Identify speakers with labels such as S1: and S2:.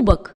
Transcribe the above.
S1: кубок